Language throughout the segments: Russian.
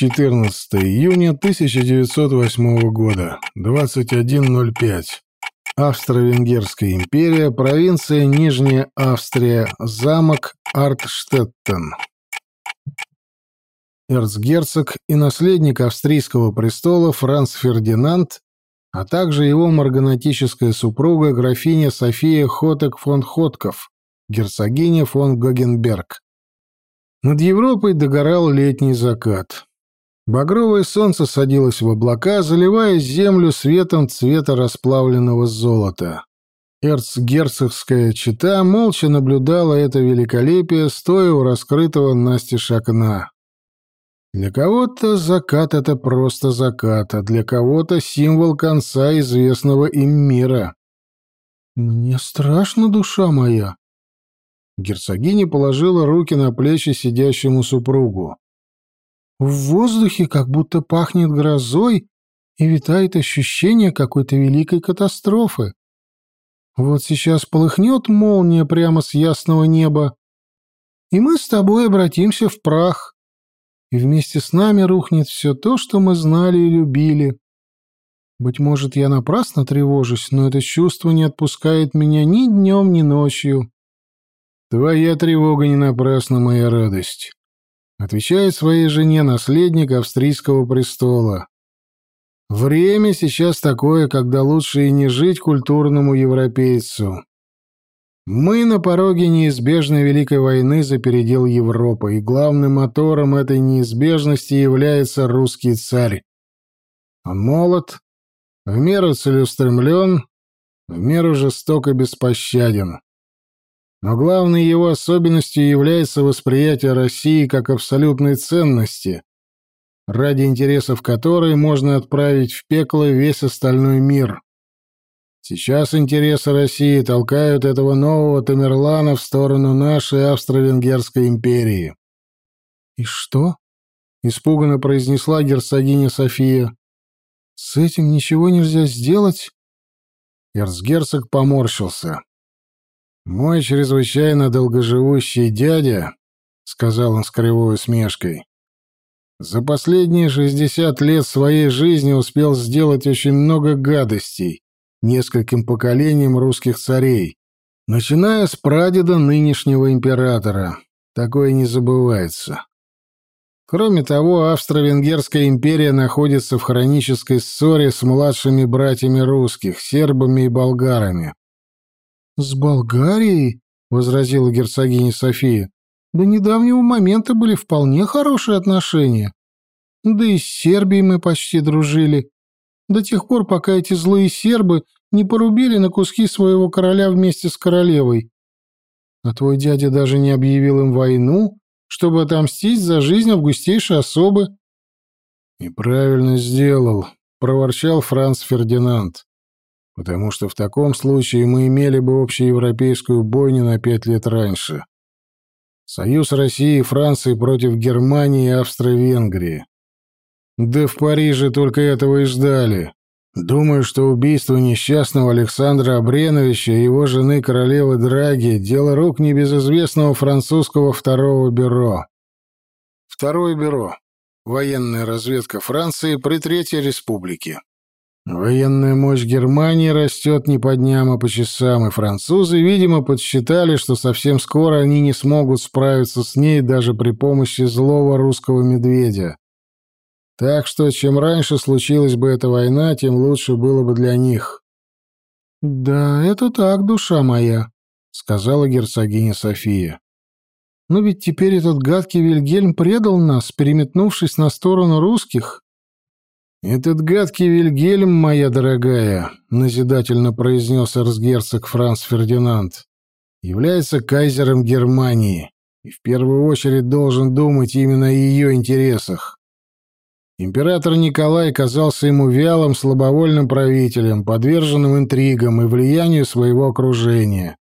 14 июня 1908 года, 21.05. Австро-Венгерская империя, провинция Нижняя Австрия, замок Артштеттен. Эрцгерцог и наследник австрийского престола Франц Фердинанд, а также его марганатическая супруга графиня София Хотек фон Хотков, герцогиня фон Гогенберг. Над Европой догорал летний закат. Багровое солнце садилось в облака, заливая землю светом цвета расплавленного золота. Эрцгерцогская чита молча наблюдала это великолепие, стоя у раскрытого настежь окна. Для кого-то закат — это просто закат, а для кого-то символ конца известного им мира. «Мне страшно, душа моя!» Герцогиня положила руки на плечи сидящему супругу. В воздухе как будто пахнет грозой и витает ощущение какой-то великой катастрофы. Вот сейчас полыхнет молния прямо с ясного неба, и мы с тобой обратимся в прах и вместе с нами рухнет все то, что мы знали и любили. Быть может, я напрасно тревожусь, но это чувство не отпускает меня ни днем, ни ночью. Твоя тревога не напрасна, моя радость. Отвечает своей жене наследник австрийского престола. Время сейчас такое, когда лучше и не жить культурному европейцу. Мы на пороге неизбежной Великой войны за передел Европы, и главным мотором этой неизбежности является русский царь. Он молод, в меру целеустремлен, в меру жесток и беспощаден. Но главной его особенностью является восприятие России как абсолютной ценности, ради интересов которой можно отправить в пекло весь остальной мир. Сейчас интересы России толкают этого нового Тамерлана в сторону нашей Австро-Венгерской империи. «И что?» — испуганно произнесла герцогиня София. «С этим ничего нельзя сделать?» Эрцгерцог поморщился. «Мой чрезвычайно долгоживущий дядя», — сказал он с кривой усмешкой, — «за последние шестьдесят лет своей жизни успел сделать очень много гадостей, нескольким поколениям русских царей, начиная с прадеда нынешнего императора. Такое не забывается. Кроме того, Австро-Венгерская империя находится в хронической ссоре с младшими братьями русских, сербами и болгарами. «С Болгарией?» — возразила герцогиня София. «До недавнего момента были вполне хорошие отношения. Да и с Сербией мы почти дружили до тех пор, пока эти злые сербы не порубили на куски своего короля вместе с королевой. А твой дядя даже не объявил им войну, чтобы отомстить за жизнь августейшей особы. — И правильно сделал, — проворчал Франц Фердинанд, — потому что в таком случае мы имели бы общеевропейскую бойню на пять лет раньше. Союз России и Франции против Германии и Австро-Венгрии. Да в Париже только этого и ждали. Думаю, что убийство несчастного Александра Абреновича и его жены королевы Драги – дело рук небезызвестного французского второго бюро. Второе бюро. Военная разведка Франции при Третьей Республике. Военная мощь Германии растет не по дням, а по часам, и французы, видимо, подсчитали, что совсем скоро они не смогут справиться с ней даже при помощи злого русского медведя. Так что чем раньше случилась бы эта война, тем лучше было бы для них. «Да, это так, душа моя», — сказала герцогиня София. «Но ведь теперь этот гадкий Вильгельм предал нас, переметнувшись на сторону русских». «Этот гадкий Вильгельм, моя дорогая», — назидательно произнес эрцгерцог Франц Фердинанд, — «является кайзером Германии и в первую очередь должен думать именно о ее интересах. Император Николай казался ему вялым, слабовольным правителем, подверженным интригам и влиянию своего окружения,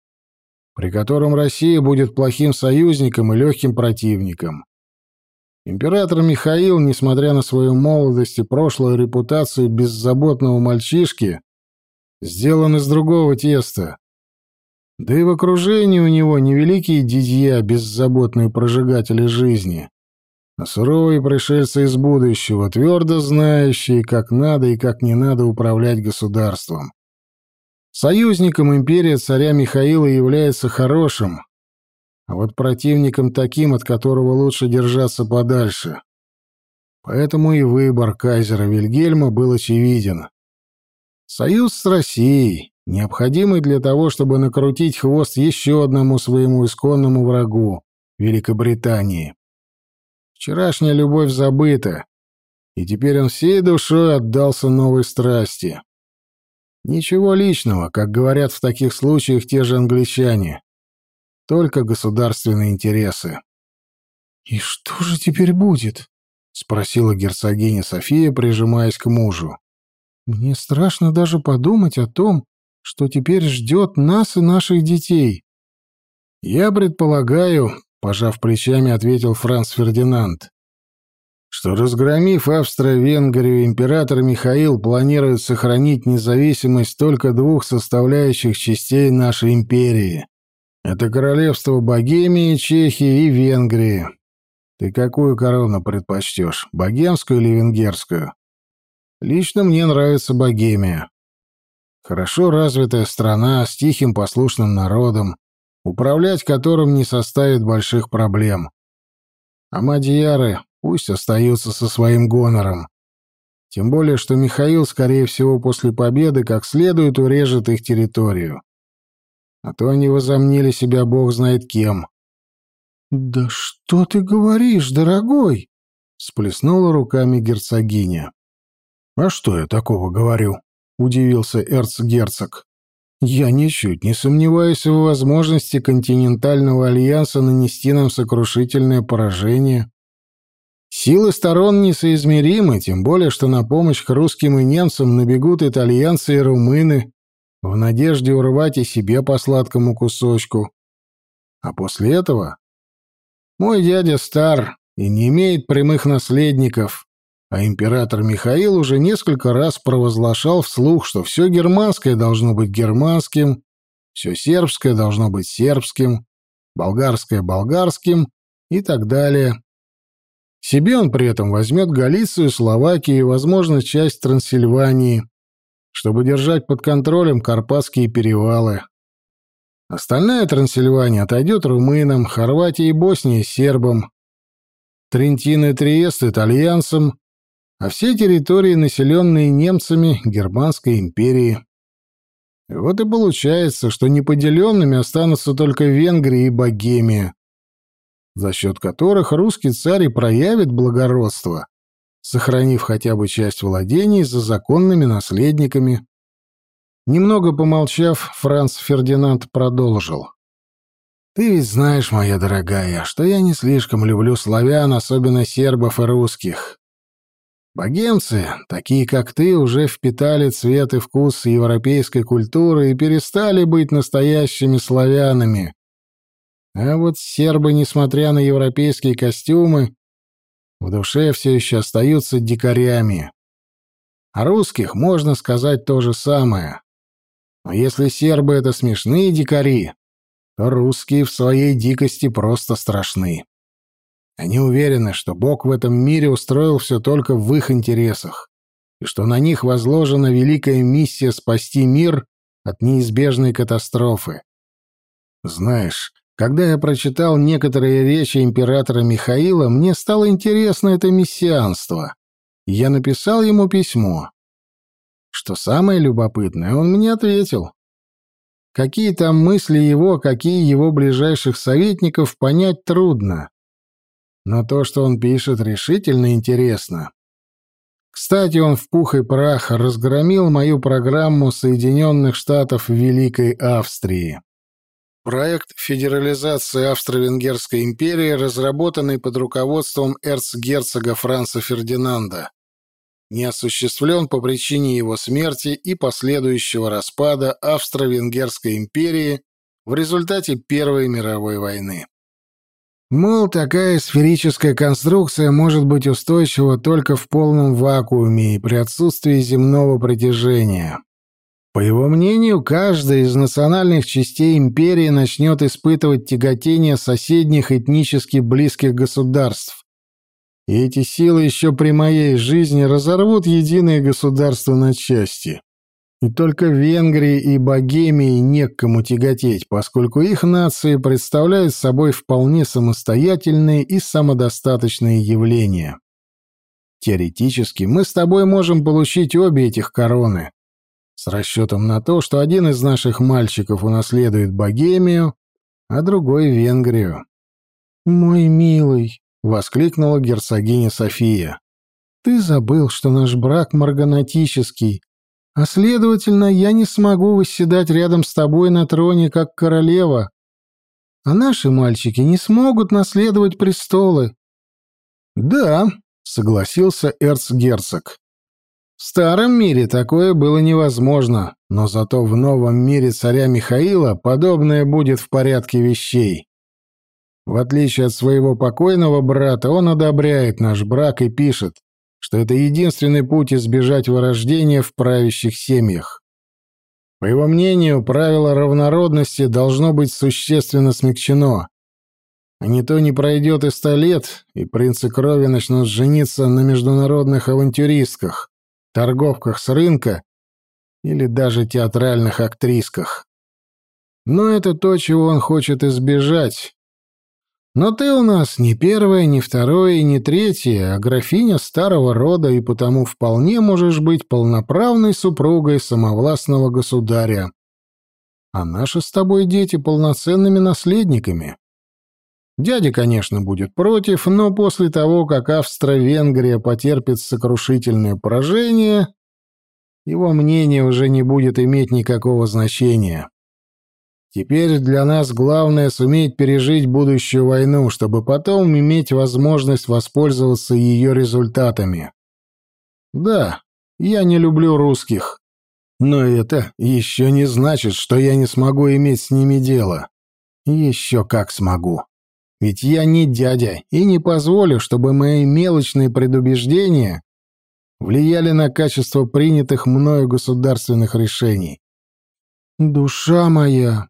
при котором Россия будет плохим союзником и легким противником. Император Михаил, несмотря на свою молодость и прошлую репутацию беззаботного мальчишки, сделан из другого теста. Да и в окружении у него невеликие дидья, беззаботные прожигатели жизни. а суровые пришельцы из будущего, твердо знающие, как надо и как не надо управлять государством. Союзником империи царя Михаила является хорошим, а вот противником таким, от которого лучше держаться подальше. Поэтому и выбор кайзера Вильгельма был очевиден. Союз с Россией, необходимый для того, чтобы накрутить хвост еще одному своему исконному врагу — Великобритании. Вчерашняя любовь забыта, и теперь он всей душой отдался новой страсти. Ничего личного, как говорят в таких случаях те же англичане. Только государственные интересы. «И что же теперь будет?» — спросила герцогиня София, прижимаясь к мужу. «Мне страшно даже подумать о том, что теперь ждет нас и наших детей». «Я предполагаю», — пожав плечами, ответил Франц Фердинанд, что, разгромив Австро-Венгрию, император Михаил планирует сохранить независимость только двух составляющих частей нашей империи. Это королевство Богемии, Чехии и Венгрии. Ты какую корону предпочтешь, богемскую или венгерскую? Лично мне нравится Богемия. Хорошо развитая страна с тихим послушным народом, управлять которым не составит больших проблем. А мадьяры пусть остаются со своим гонором. Тем более, что Михаил, скорее всего, после победы как следует урежет их территорию. А то они возомнили себя бог знает кем. «Да что ты говоришь, дорогой?» — сплеснула руками герцогиня. «А что я такого говорю?» — удивился эрцгерцог. «Я ничуть не сомневаюсь в возможности континентального альянса нанести нам сокрушительное поражение. Силы сторон несоизмеримы, тем более, что на помощь к русским и немцам набегут итальянцы и румыны, в надежде урвать и себе по сладкому кусочку. А после этого... Мой дядя стар и не имеет прямых наследников, а император Михаил уже несколько раз провозглашал вслух, что все германское должно быть германским, все сербское должно быть сербским, болгарское — болгарским и так далее. Себе он при этом возьмет Галицию, Словакию и, возможно, часть Трансильвании — чтобы держать под контролем Карпатские перевалы. Остальная Трансильвания отойдет румынам, Хорватия и Босния — сербам, Трентин и Триест — итальянцам, а все территории, населенные немцами Германской империи. И вот и получается, что неподеленными останутся только Венгрия и Богемия, за счет которых русский царь и проявит благородство, сохранив хотя бы часть владений за законными наследниками. Немного помолчав, Франц Фердинанд продолжил. «Ты ведь знаешь, моя дорогая, что я не слишком люблю славян, особенно сербов и русских. Богемцы, такие как ты, уже впитали цвет и вкус европейской культуры и перестали быть настоящими славянами. А вот сербы, несмотря на европейские костюмы, в душе все еще остаются дикарями. О русских можно сказать то же самое. Но если сербы — это смешные дикари, то русские в своей дикости просто страшны. Они уверены, что Бог в этом мире устроил все только в их интересах, и что на них возложена великая миссия спасти мир от неизбежной катастрофы. Знаешь, когда я прочитал некоторые речи императора Михаила, мне стало интересно это мессианство. Я написал ему письмо. Что самое любопытное, он мне ответил. Какие там мысли его, какие его ближайших советников, понять трудно. Но то, что он пишет, решительно интересно. Кстати, он в пух и прах разгромил мою программу Соединенных Штатов Великой Австрии. Проект федерализации Австро-Венгерской империи, разработанный под руководством эрцгерцога Франца Фердинанда, не осуществлен по причине его смерти и последующего распада Австро-Венгерской империи в результате Первой мировой войны. Мол, такая сферическая конструкция может быть устойчива только в полном вакууме и при отсутствии земного притяжения. По его мнению, каждая из национальных частей империи начнет испытывать тяготение соседних этнически близких государств, и эти силы еще при моей жизни разорвут единое государство на части. И только Венгрии и Богемии не к кому тяготеть, поскольку их нации представляют собой вполне самостоятельные и самодостаточные явления. Теоретически мы с тобой можем получить обе этих короны, с расчетом на то, что один из наших мальчиков унаследует Богемию, а другой — Венгрию. «Мой милый», — воскликнула герцогиня София, — «ты забыл, что наш брак марганатический, а, следовательно, я не смогу восседать рядом с тобой на троне, как королева. А наши мальчики не смогут наследовать престолы. Да, согласился эрцгерцог. В старом мире такое было невозможно, но зато в новом мире царя Михаила подобное будет в порядке вещей. В отличие от своего покойного брата, он одобряет наш брак и пишет, что это единственный путь избежать вырождения в правящих семьях. По его мнению, правило равнородности должно быть существенно смягчено. А не то не пройдет и ста лет, и принцы крови начнут жениться на международных авантюристках, торговках с рынка или даже театральных актрисках. Но это то, чего он хочет избежать, но ты у нас не первая, не второе и не третья, а графиня старого рода, и потому вполне можешь быть полноправной супругой самовластного государя. А наши с тобой дети полноценными наследниками. Дядя, конечно, будет против, но после того, как Австро-Венгрия потерпит сокрушительное поражение, его мнение уже не будет иметь никакого значения. Теперь для нас главное суметь пережить будущую войну, чтобы потом иметь возможность воспользоваться ее результатами. Да, я не люблю русских, но это еще не значит, что я не смогу иметь с ними дело. Еще как смогу. Ведь я не дядя и не позволю, чтобы мои мелочные предубеждения влияли на качество принятых мною государственных решений. «Душа моя!»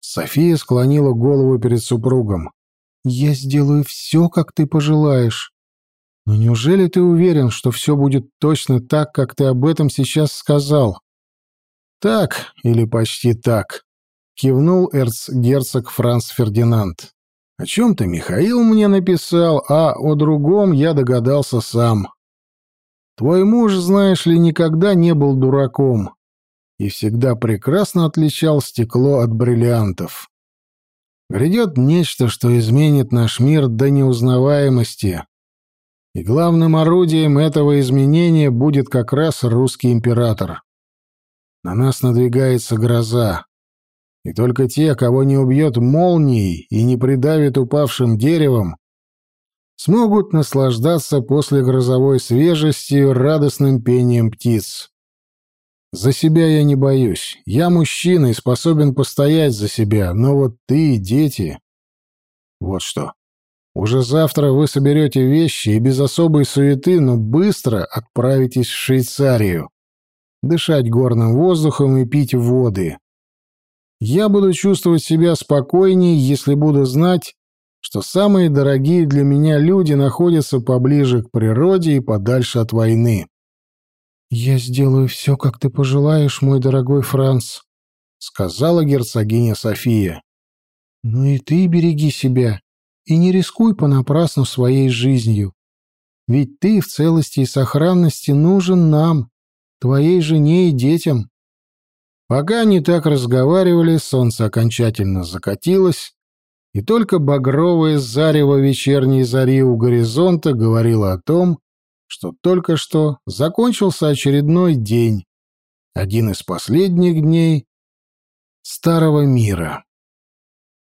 София склонила голову перед супругом. «Я сделаю все, как ты пожелаешь. Но неужели ты уверен, что все будет точно так, как ты об этом сейчас сказал?» «Так или почти так», — кивнул эрцгерцог Франц Фердинанд. «О чем-то Михаил мне написал, а о другом я догадался сам. Твой муж, знаешь ли, никогда не был дураком и всегда прекрасно отличал стекло от бриллиантов. Грядет нечто, что изменит наш мир до неузнаваемости, и главным орудием этого изменения будет как раз русский император. На нас надвигается гроза, и только те, кого не убьет молнией и не придавит упавшим деревом, смогут наслаждаться после грозовой свежестью радостным пением птиц. За себя я не боюсь. Я мужчина и способен постоять за себя, но вот ты и дети... Вот что. Уже завтра вы соберете вещи и без особой суеты, но быстро отправитесь в Швейцарию. Дышать горным воздухом и пить воды. Я буду чувствовать себя спокойнее, если буду знать, что самые дорогие для меня люди находятся поближе к природе и подальше от войны. «Я сделаю все, как ты пожелаешь, мой дорогой Франц», — сказала герцогиня София. «Ну и ты береги себя и не рискуй понапрасну своей жизнью. Ведь ты в целости и сохранности нужен нам, твоей жене и детям». Пока они так разговаривали, солнце окончательно закатилось, и только багровое зарево вечерней зари у горизонта говорило о том, что только что закончился очередной день, один из последних дней старого мира.